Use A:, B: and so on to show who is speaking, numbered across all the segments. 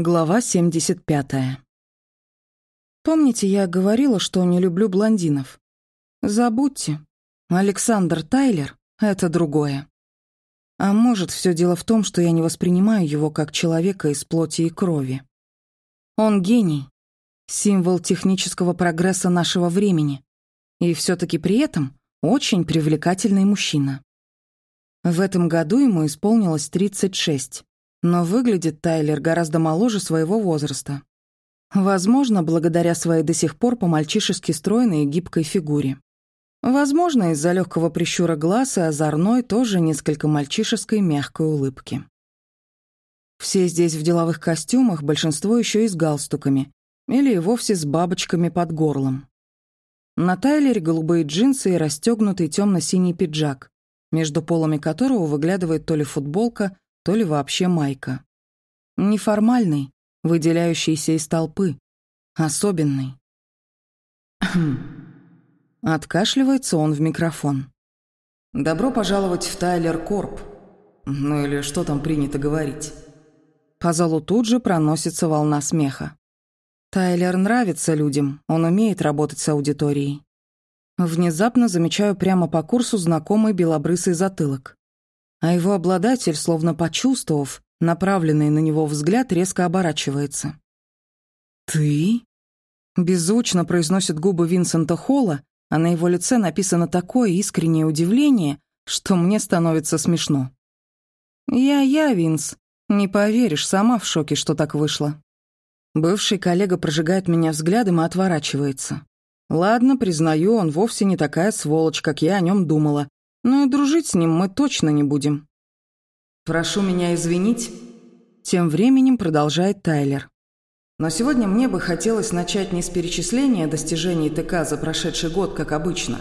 A: Глава 75. Помните, я говорила, что не люблю блондинов? Забудьте. Александр Тайлер — это другое. А может, все дело в том, что я не воспринимаю его как человека из плоти и крови. Он гений, символ технического прогресса нашего времени, и все таки при этом очень привлекательный мужчина. В этом году ему исполнилось 36. Но выглядит Тайлер гораздо моложе своего возраста. Возможно, благодаря своей до сих пор по-мальчишески стройной и гибкой фигуре. Возможно, из-за легкого прищура глаз и озорной, тоже несколько мальчишеской мягкой улыбки. Все здесь в деловых костюмах, большинство еще и с галстуками, или и вовсе с бабочками под горлом. На Тайлере голубые джинсы и расстегнутый темно-синий пиджак, между полами которого выглядывает то ли футболка, то ли вообще майка. Неформальный, выделяющийся из толпы. Особенный. Откашливается он в микрофон. «Добро пожаловать в Тайлер Корп. Ну или что там принято говорить?» По залу тут же проносится волна смеха. Тайлер нравится людям, он умеет работать с аудиторией. Внезапно замечаю прямо по курсу знакомый белобрысый затылок а его обладатель, словно почувствовав, направленный на него взгляд, резко оборачивается. «Ты?» Беззвучно произносит губы Винсента Холла, а на его лице написано такое искреннее удивление, что мне становится смешно. «Я-я, Винс. Не поверишь, сама в шоке, что так вышло». Бывший коллега прожигает меня взглядом и отворачивается. Ладно, признаю, он вовсе не такая сволочь, как я о нем думала, но и дружить с ним мы точно не будем. «Прошу меня извинить», — тем временем продолжает Тайлер. «Но сегодня мне бы хотелось начать не с перечисления достижений ТК за прошедший год, как обычно,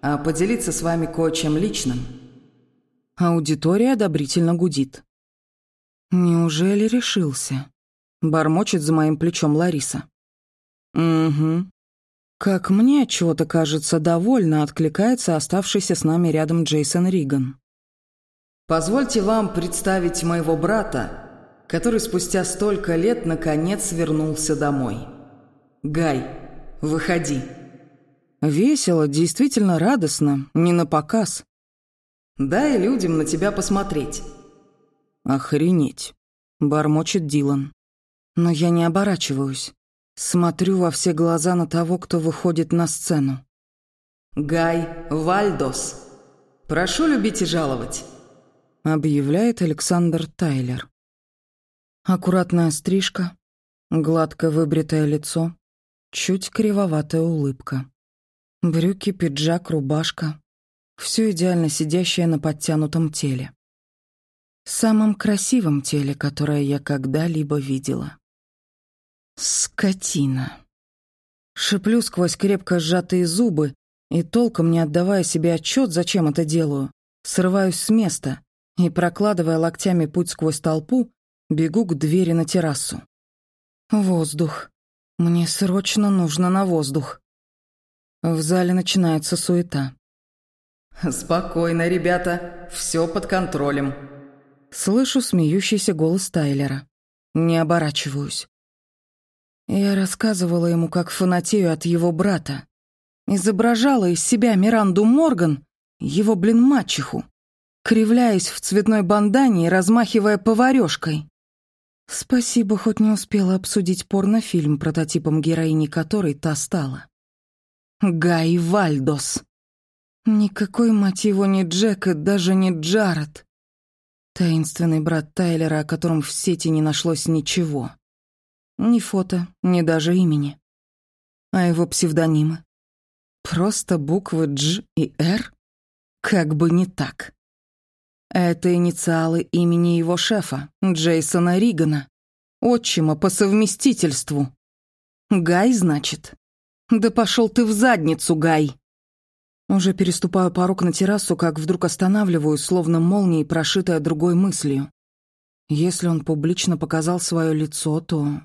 A: а поделиться с вами кое-чем личным». Аудитория одобрительно гудит. «Неужели решился?» — бормочет за моим плечом Лариса. «Угу. Как мне чего-то кажется, довольно откликается оставшийся с нами рядом Джейсон Риган. «Позвольте вам представить моего брата, который спустя столько лет наконец вернулся домой. Гай, выходи». Весело, действительно радостно, не на показ. «Дай людям на тебя посмотреть». «Охренеть», — бормочет Дилан. Но я не оборачиваюсь. Смотрю во все глаза на того, кто выходит на сцену. «Гай Вальдос. Прошу любить и жаловать», — объявляет Александр Тайлер. Аккуратная стрижка, гладко выбритое лицо, чуть кривоватая улыбка. Брюки, пиджак, рубашка. Все идеально сидящее на подтянутом теле. Самом красивом теле, которое я когда-либо видела. Скотина. Шиплю сквозь крепко сжатые зубы и, толком не отдавая себе отчет, зачем это делаю, срываюсь с места и, прокладывая локтями путь сквозь толпу, бегу к двери на террасу. Воздух. Мне срочно нужно на воздух. В зале начинается суета. «Спокойно, ребята, все под контролем». Слышу смеющийся голос Тайлера. Не оборачиваюсь. Я рассказывала ему, как фанатею от его брата. Изображала из себя Миранду Морган, его, блин, мачеху, кривляясь в цветной бандане и размахивая поварёшкой. Спасибо, хоть не успела обсудить порнофильм, прототипом героини которой та стала. Гай Вальдос. Никакой, мать его, не Джек и даже не Джаред. Таинственный брат Тайлера, о котором в сети не нашлось ничего. Ни фото, ни даже имени. А его псевдонимы? Просто буквы Дж и Р? Как бы не так. Это инициалы имени его шефа, Джейсона Ригана, отчима по совместительству. Гай, значит? Да пошел ты в задницу, Гай! Уже переступаю порог на террасу, как вдруг останавливаюсь, словно молнией, прошитая другой мыслью. Если он публично показал свое лицо, то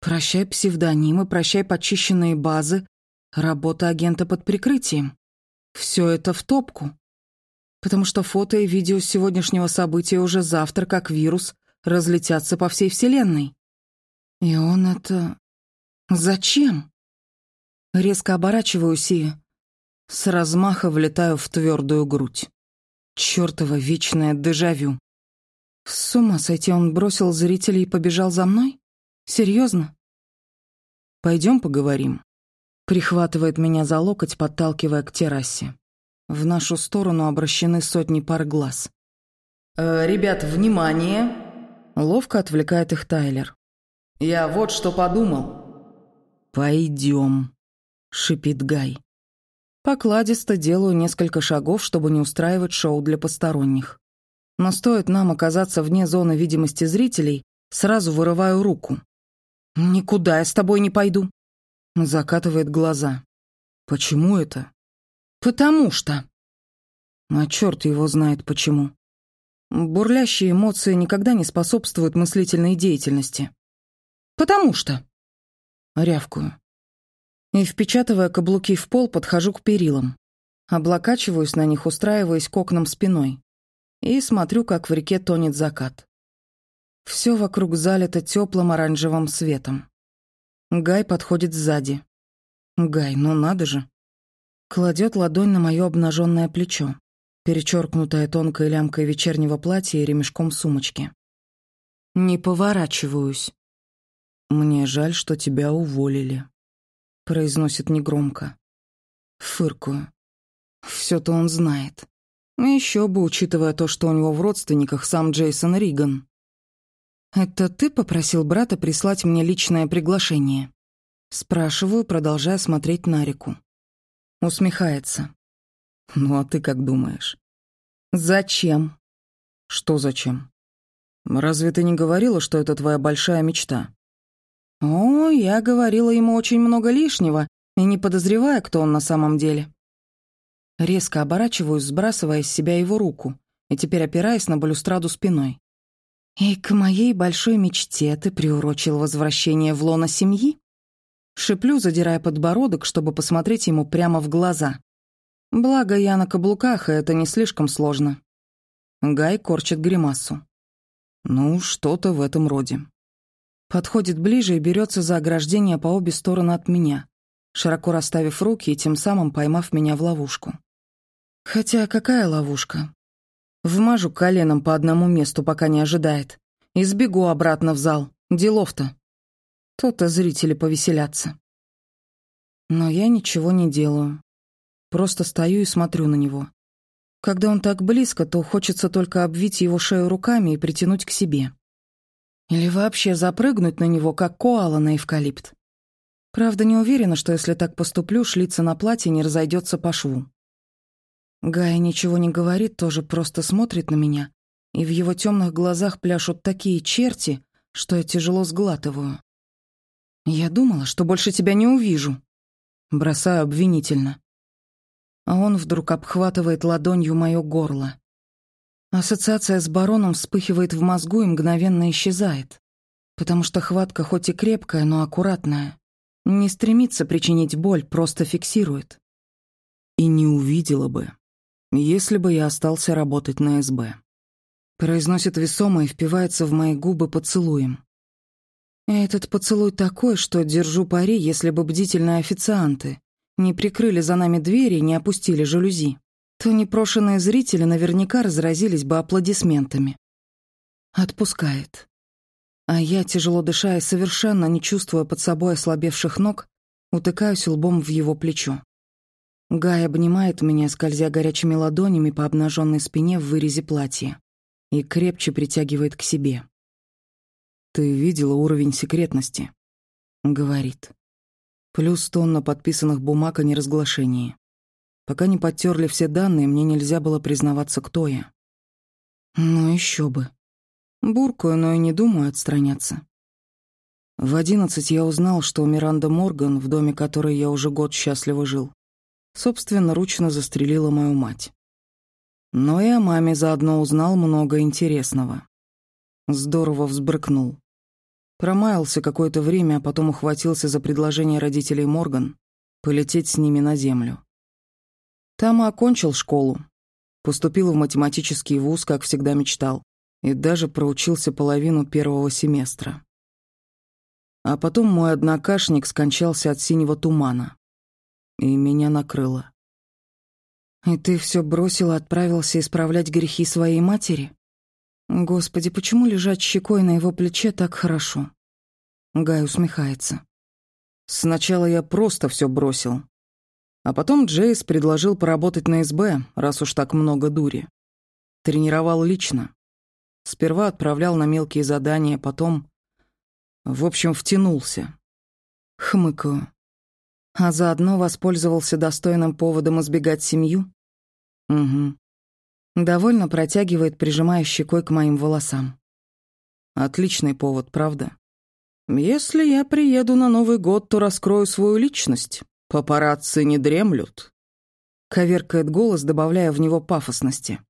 A: Прощай псевдонимы, прощай почищенные базы, работа агента под прикрытием. Все это в топку. Потому что фото и видео сегодняшнего события уже завтра, как вирус, разлетятся по всей Вселенной. И он это... Зачем? Резко оборачиваюсь и... С размаха влетаю в твердую грудь. Чёртово вечное дежавю. С ума сойти он бросил зрителей и побежал за мной? Серьезно? Пойдем поговорим. Прихватывает меня за локоть, подталкивая к террасе. В нашу сторону обращены сотни пар глаз. «Э, «Ребят, внимание!» Ловко отвлекает их Тайлер. «Я вот что подумал». «Пойдем», — шипит Гай. Покладисто делаю несколько шагов, чтобы не устраивать шоу для посторонних. Но стоит нам оказаться вне зоны видимости зрителей, сразу вырываю руку. «Никуда я с тобой не пойду». Закатывает глаза. «Почему это?» «Потому что». А черт его знает почему. Бурлящие эмоции никогда не способствуют мыслительной деятельности. «Потому что». Рявкую. И, впечатывая каблуки в пол, подхожу к перилам. Облокачиваюсь на них, устраиваясь к окнам спиной. И смотрю, как в реке тонет закат. Все вокруг залито теплым оранжевым светом. Гай подходит сзади. Гай, ну надо же. Кладет ладонь на мое обнаженное плечо, перечеркнутое тонкой лямкой вечернего платья и ремешком сумочки. Не поворачиваюсь. Мне жаль, что тебя уволили произносит негромко. Фыркую. Все-то он знает. Еще бы, учитывая то, что у него в родственниках сам Джейсон Риган. «Это ты попросил брата прислать мне личное приглашение?» Спрашиваю, продолжая смотреть на реку. Усмехается. «Ну а ты как думаешь?» «Зачем?» «Что зачем?» «Разве ты не говорила, что это твоя большая мечта?» О, я говорила ему очень много лишнего и не подозревая, кто он на самом деле. Резко оборачиваюсь, сбрасывая с себя его руку и теперь опираясь на балюстраду спиной. «И к моей большой мечте ты приурочил возвращение в лоно семьи?» Шиплю, задирая подбородок, чтобы посмотреть ему прямо в глаза. Благо, я на каблуках, и это не слишком сложно. Гай корчит гримасу. «Ну, что-то в этом роде». Подходит ближе и берется за ограждение по обе стороны от меня, широко расставив руки и тем самым поймав меня в ловушку. Хотя какая ловушка? Вмажу коленом по одному месту, пока не ожидает, и сбегу обратно в зал. Делов-то. То-то зрители повеселятся. Но я ничего не делаю. Просто стою и смотрю на него. Когда он так близко, то хочется только обвить его шею руками и притянуть к себе. Или вообще запрыгнуть на него, как коала на эвкалипт. Правда, не уверена, что если так поступлю, шлица на платье не разойдется по шву. Гая ничего не говорит, тоже просто смотрит на меня, и в его темных глазах пляшут такие черти, что я тяжело сглатываю. «Я думала, что больше тебя не увижу», — бросаю обвинительно. А он вдруг обхватывает ладонью мое горло. Ассоциация с бароном вспыхивает в мозгу и мгновенно исчезает, потому что хватка хоть и крепкая, но аккуратная. Не стремится причинить боль, просто фиксирует. И не увидела бы, если бы я остался работать на СБ. Произносит весомо и впивается в мои губы поцелуем. Этот поцелуй такой, что держу пари, если бы бдительные официанты не прикрыли за нами двери и не опустили жалюзи то непрошенные зрители наверняка разразились бы аплодисментами. Отпускает. А я, тяжело дыша и совершенно не чувствуя под собой ослабевших ног, утыкаюсь лбом в его плечо. Гай обнимает меня, скользя горячими ладонями по обнаженной спине в вырезе платья и крепче притягивает к себе. «Ты видела уровень секретности?» — говорит. Плюс тонна подписанных бумаг о неразглашении. Пока не подтерли все данные, мне нельзя было признаваться, кто я. Ну еще бы. Буркую, но и не думаю отстраняться. В одиннадцать я узнал, что Миранда Морган, в доме которой я уже год счастливо жил, собственно, ручно застрелила мою мать. Но и о маме заодно узнал много интересного. Здорово взбрыкнул. Промаялся какое-то время, а потом ухватился за предложение родителей Морган полететь с ними на землю. Там и окончил школу. Поступил в математический вуз, как всегда мечтал, и даже проучился половину первого семестра. А потом мой однокашник скончался от синего тумана. И меня накрыло.
B: «И ты все бросил и отправился исправлять грехи своей матери? Господи, почему лежать щекой на его плече так хорошо?» Гай усмехается.
A: «Сначала я просто все бросил. А потом Джейс предложил поработать на СБ, раз уж так много дури. Тренировал лично. Сперва отправлял на мелкие задания, потом... В общем, втянулся.
B: Хмыкаю. А заодно воспользовался достойным поводом избегать семью?
A: Угу.
B: Довольно протягивает, прижимая щекой к моим волосам.
A: Отличный повод, правда? Если я приеду на Новый год, то раскрою свою личность. Папарацци не дремлют.
B: Коверкает голос, добавляя в него пафосности.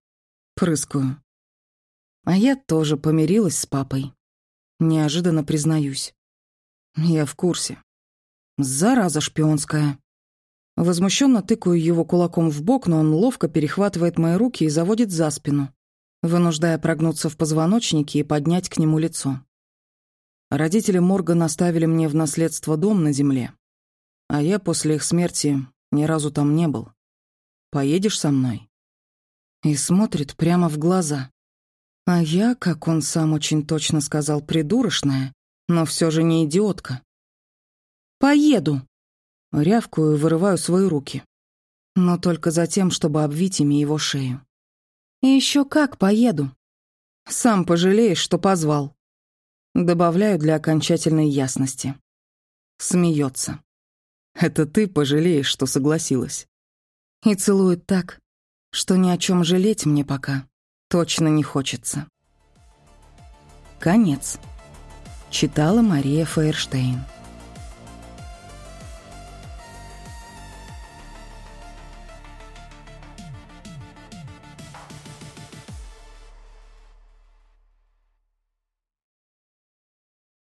B: Прыскаю. А я тоже помирилась с папой. Неожиданно признаюсь.
A: Я в курсе.
B: Зараза шпионская. Возмущенно тыкаю его кулаком в бок, но он ловко перехватывает мои руки и заводит за спину, вынуждая прогнуться в позвоночнике и поднять к нему лицо. Родители Морга наставили мне в наследство дом на земле, а я после их смерти ни разу там не был. Поедешь со мной?» И смотрит прямо в глаза. А я, как он сам очень точно сказал, придурочная, но все же не идиотка. «Поеду!» Рявкую вырываю свои руки. Но только за тем, чтобы обвить ими его шею. «И еще как поеду!» «Сам пожалеешь, что позвал!» Добавляю для окончательной ясности. Смеется. «Это ты пожалеешь, что согласилась!» И целует так, что ни о чем жалеть мне пока точно не хочется. Конец. Читала Мария Фейерштейн.